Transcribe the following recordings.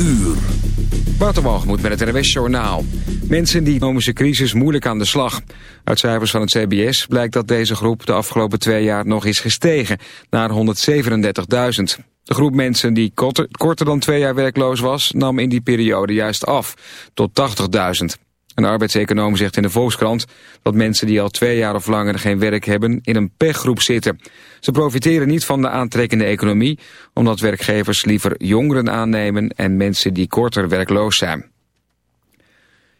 uur. Waterwalgemoed met het NWS Journaal. Mensen die economische crisis moeilijk aan de slag. Uit cijfers van het CBS blijkt dat deze groep de afgelopen twee jaar nog is gestegen, naar 137.000. De groep mensen die korter, korter dan twee jaar werkloos was, nam in die periode juist af, tot 80.000. Een arbeidseconoom zegt in de Volkskrant dat mensen die al twee jaar of langer geen werk hebben in een pechgroep zitten. Ze profiteren niet van de aantrekkende economie, omdat werkgevers liever jongeren aannemen en mensen die korter werkloos zijn.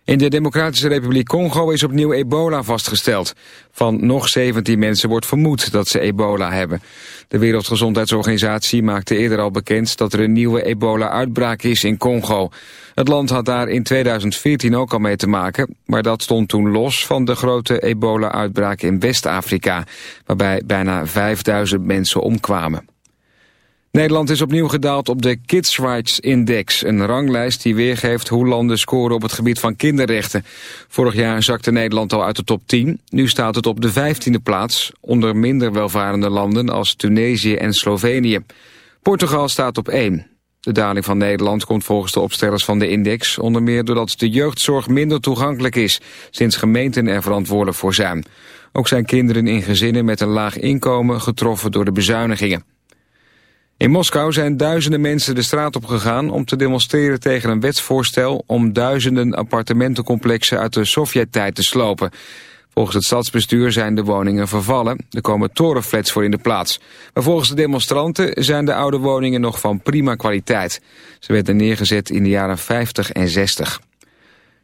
In de Democratische Republiek Congo is opnieuw ebola vastgesteld. Van nog 17 mensen wordt vermoed dat ze ebola hebben. De Wereldgezondheidsorganisatie maakte eerder al bekend dat er een nieuwe ebola-uitbraak is in Congo. Het land had daar in 2014 ook al mee te maken, maar dat stond toen los van de grote ebola-uitbraak in West-Afrika, waarbij bijna 5000 mensen omkwamen. Nederland is opnieuw gedaald op de Kids Rights Index, een ranglijst die weergeeft hoe landen scoren op het gebied van kinderrechten. Vorig jaar zakte Nederland al uit de top 10, nu staat het op de 15e plaats, onder minder welvarende landen als Tunesië en Slovenië. Portugal staat op 1. De daling van Nederland komt volgens de opstellers van de index onder meer doordat de jeugdzorg minder toegankelijk is, sinds gemeenten er verantwoordelijk voor zijn. Ook zijn kinderen in gezinnen met een laag inkomen getroffen door de bezuinigingen. In Moskou zijn duizenden mensen de straat op gegaan om te demonstreren tegen een wetsvoorstel om duizenden appartementencomplexen uit de Sovjet-tijd te slopen. Volgens het stadsbestuur zijn de woningen vervallen. Er komen torenflats voor in de plaats. Maar volgens de demonstranten zijn de oude woningen nog van prima kwaliteit. Ze werden neergezet in de jaren 50 en 60.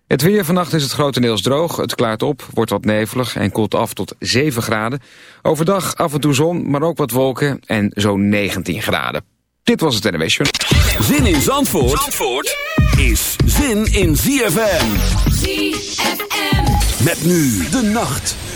Het weer vannacht is het grotendeels droog. Het klaart op, wordt wat nevelig en koelt af tot 7 graden. Overdag af en toe zon, maar ook wat wolken en zo'n 19 graden. Dit was het NWS. Zin in Zandvoort, Zandvoort is zin in ZFM. ZFM. Met nu de nacht.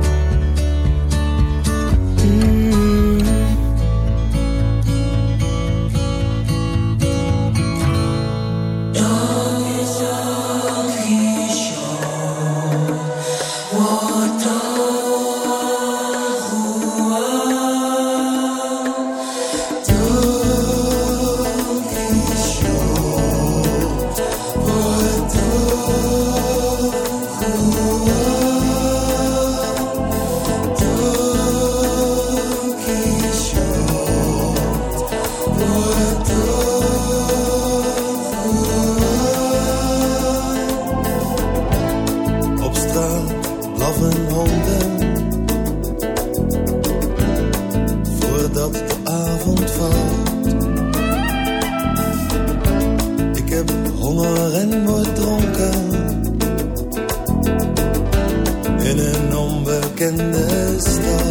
Onbekende stad Dit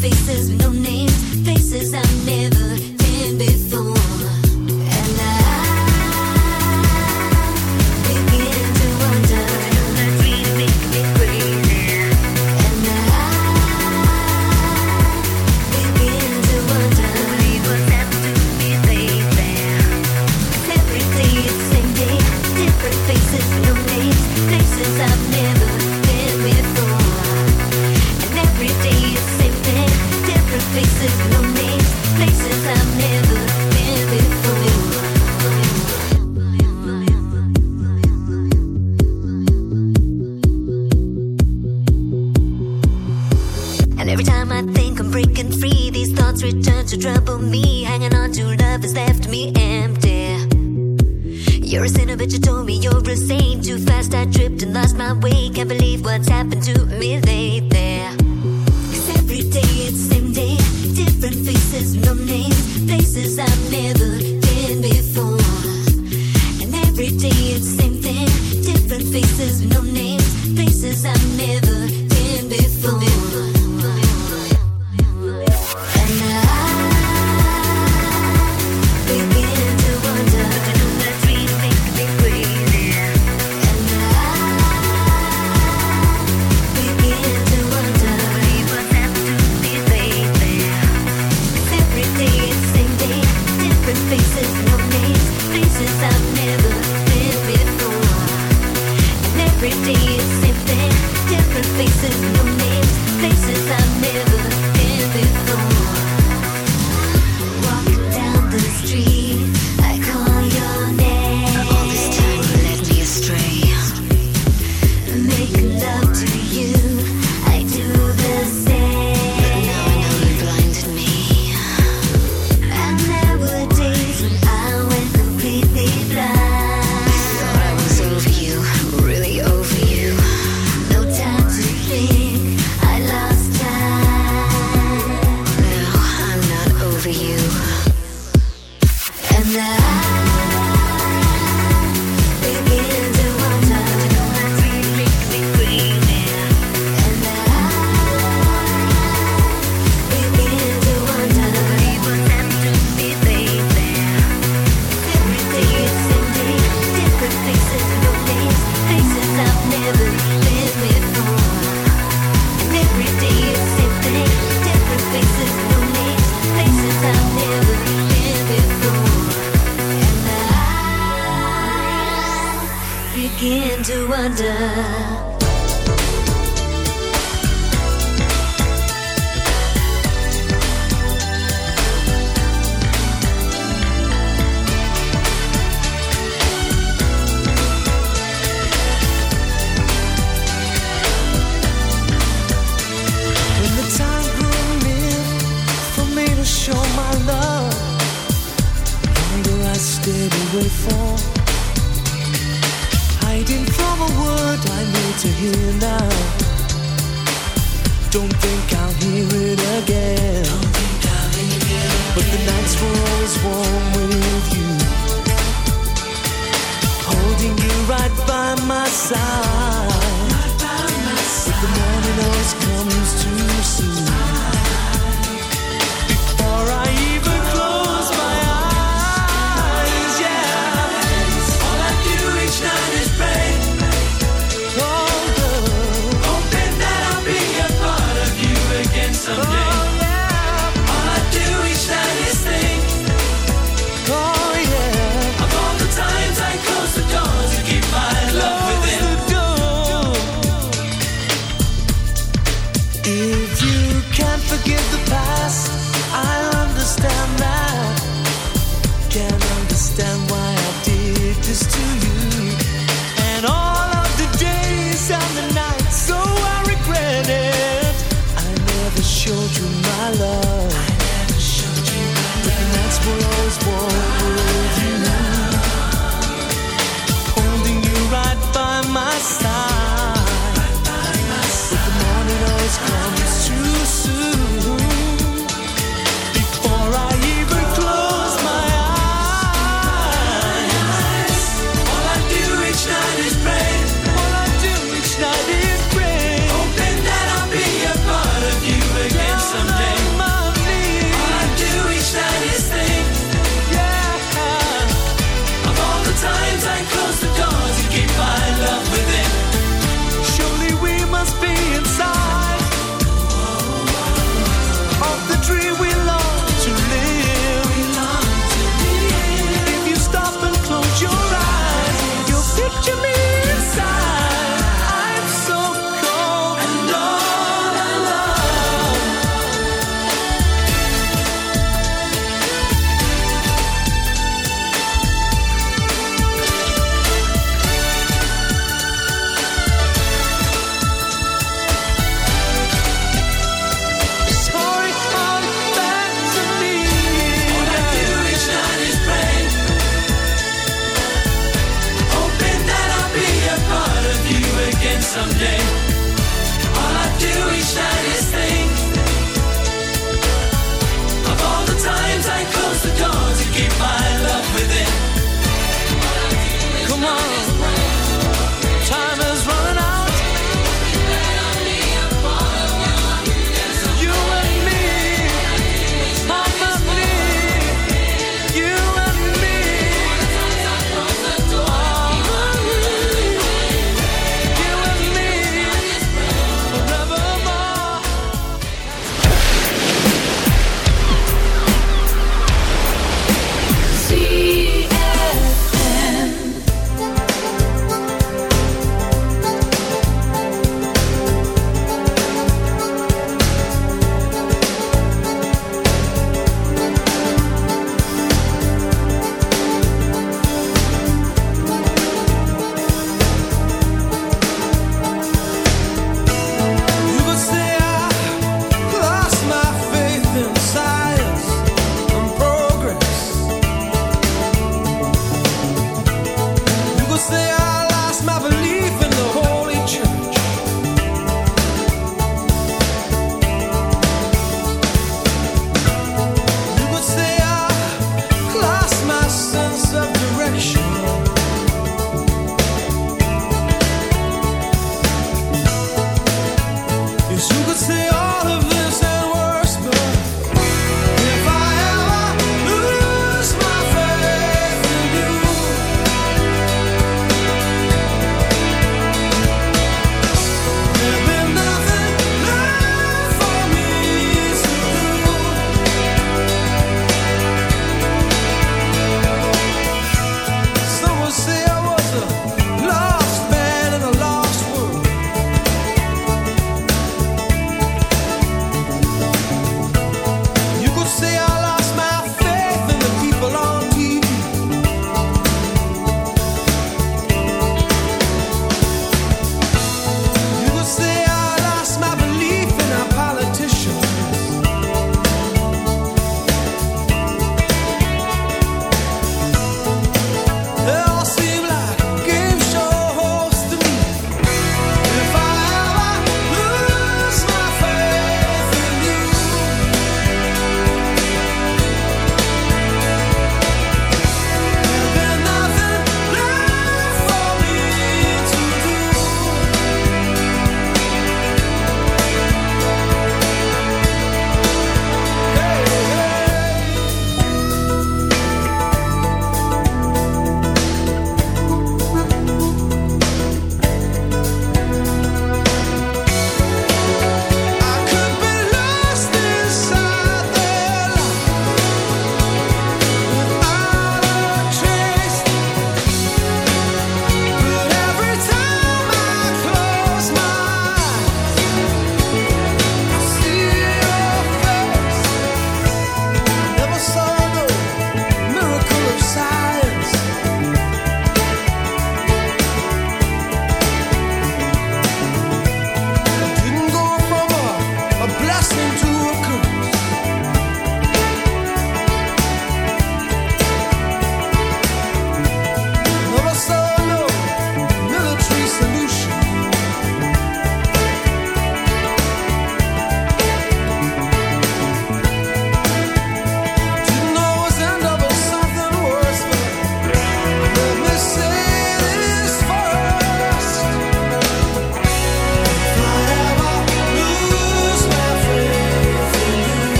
faces with no names, faces I've never been before.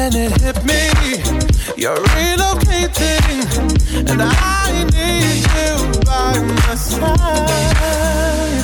then it hit me. You're relocating, and I need you by my side.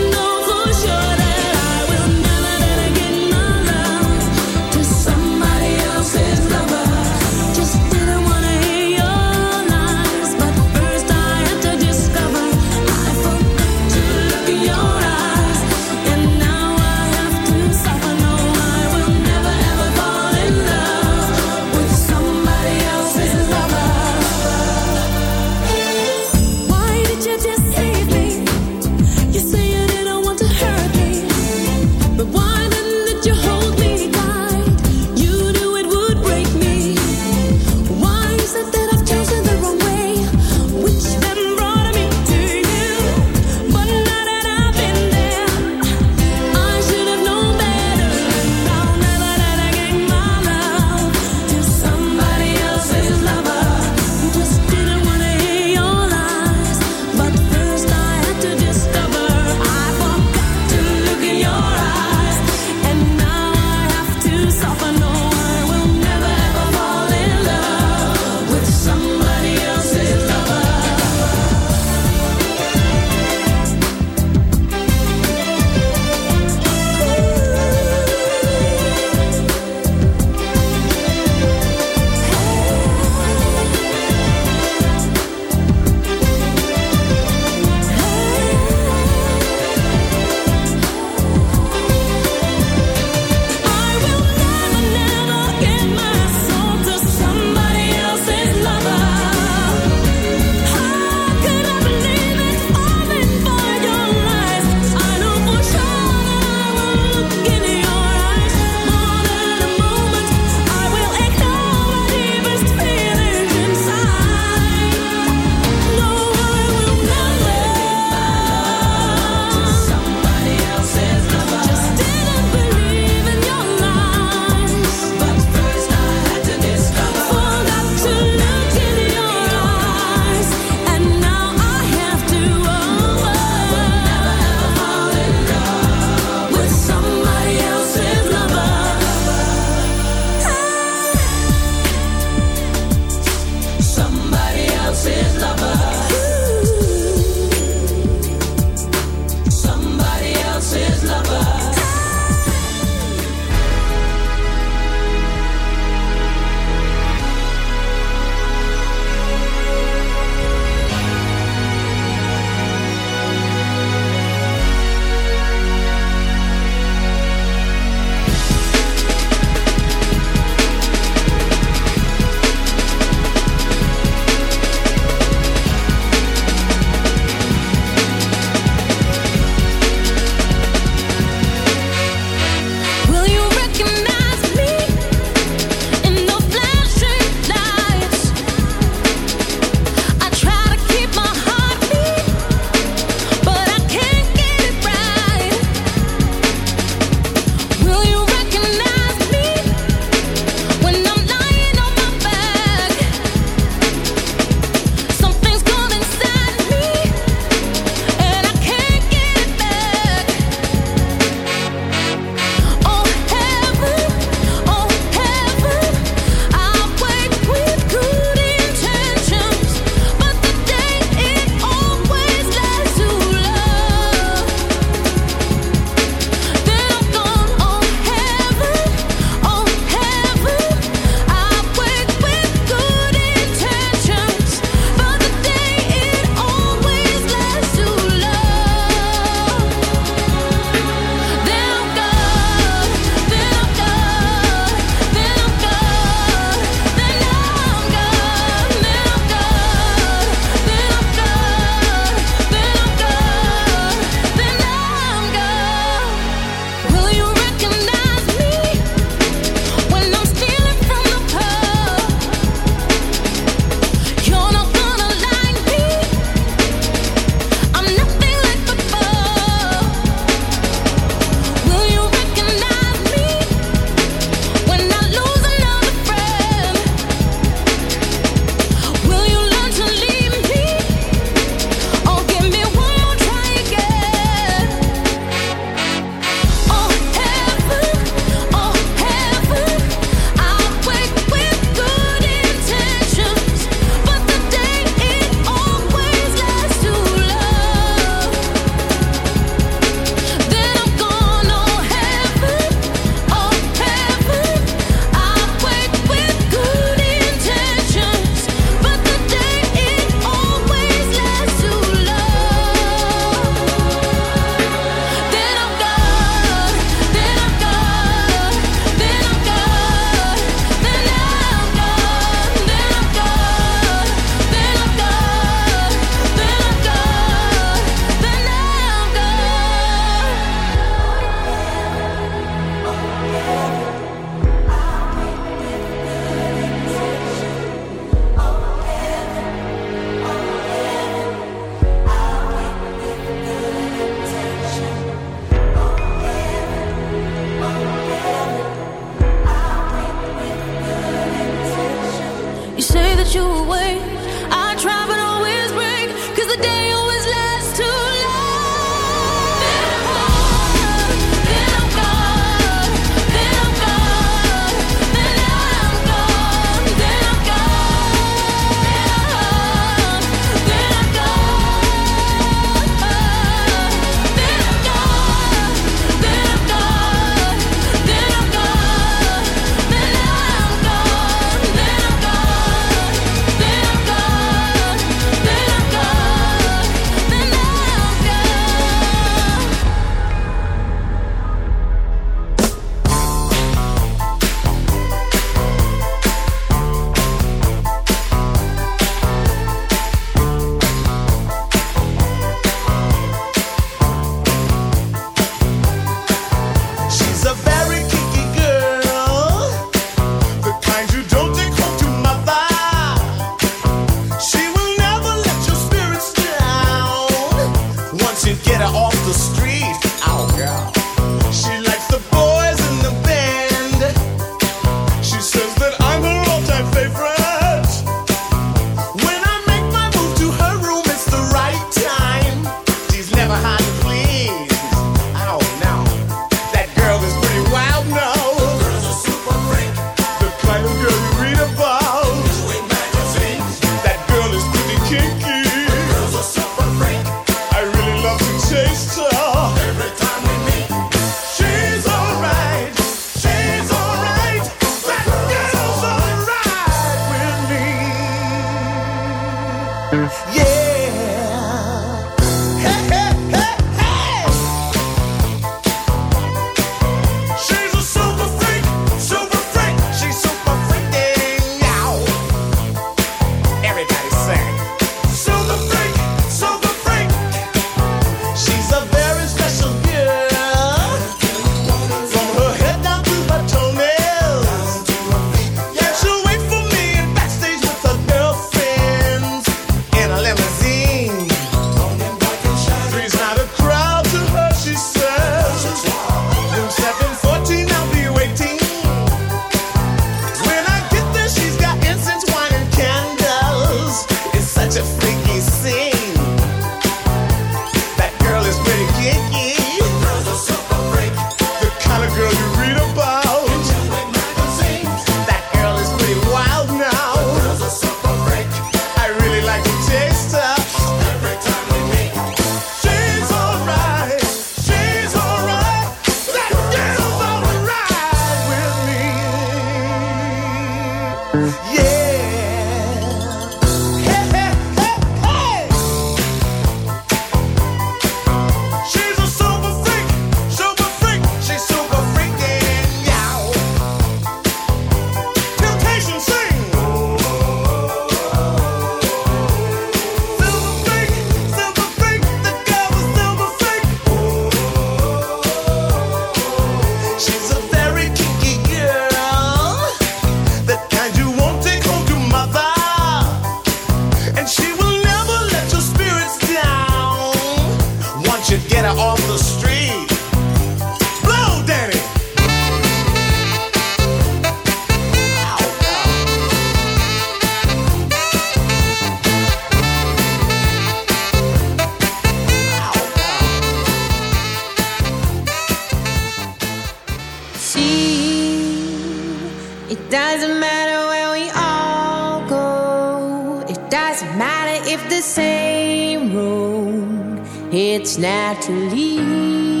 it's naturally.